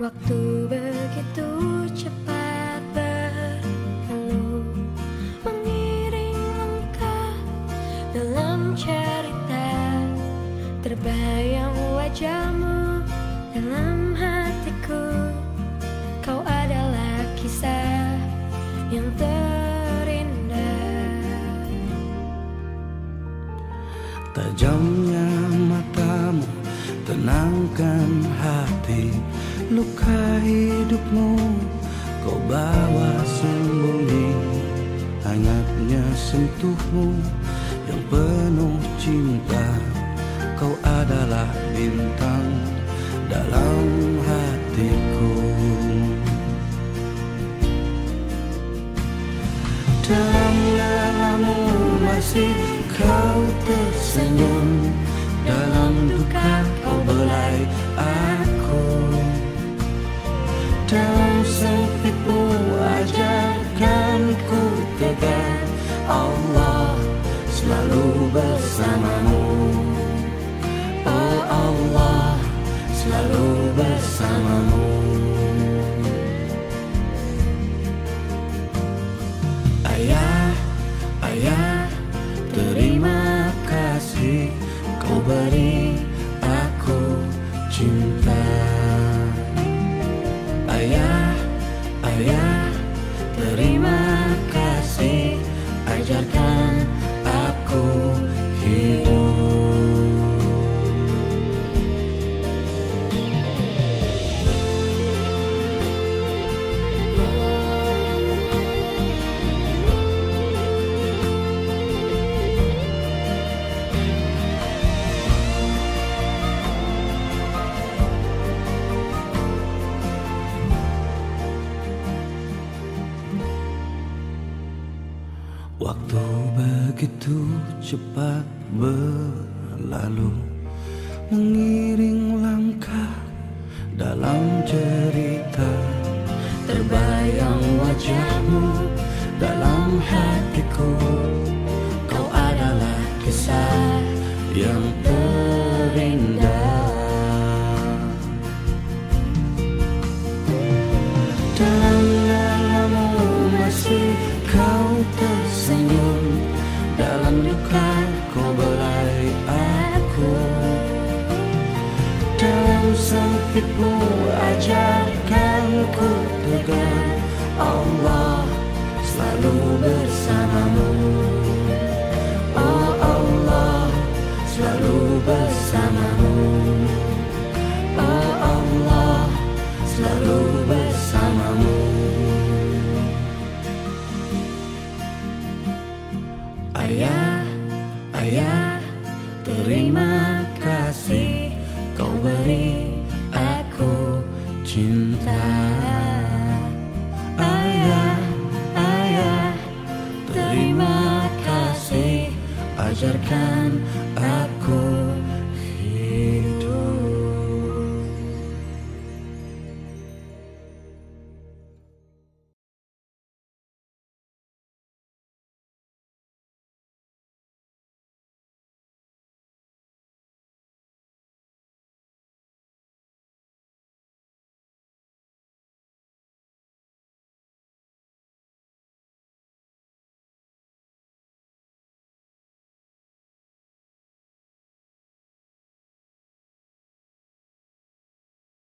Waktu begitu cepat berlalu Mengiring langkah dalam cerita Terbayang wajahmu dalam hatiku. Kau adalah kisah yang terindah. Tajamnya matamu tenangkan hati Luka hidupmu? Kau bawa sembunyi. Hangatnya sentuhmu yang penuh cinta. Kau adalah bintang dalam hatiku. Dalam lelamu masih kau tersenyum. Dalam duka kau belai dalam sempitmu ajarkan ku tegar Allah selalu bersamamu. Oh Allah selalu bersamamu. Ayah, ayah terima kasih. Kau beri aku cinta terima Waktu begitu cepat berlalu Mengiring langkah dalam cerita Terbayang wajahmu dalam hatiku kau belai aku. Dalam sempitmu ajarkan ajarkan aku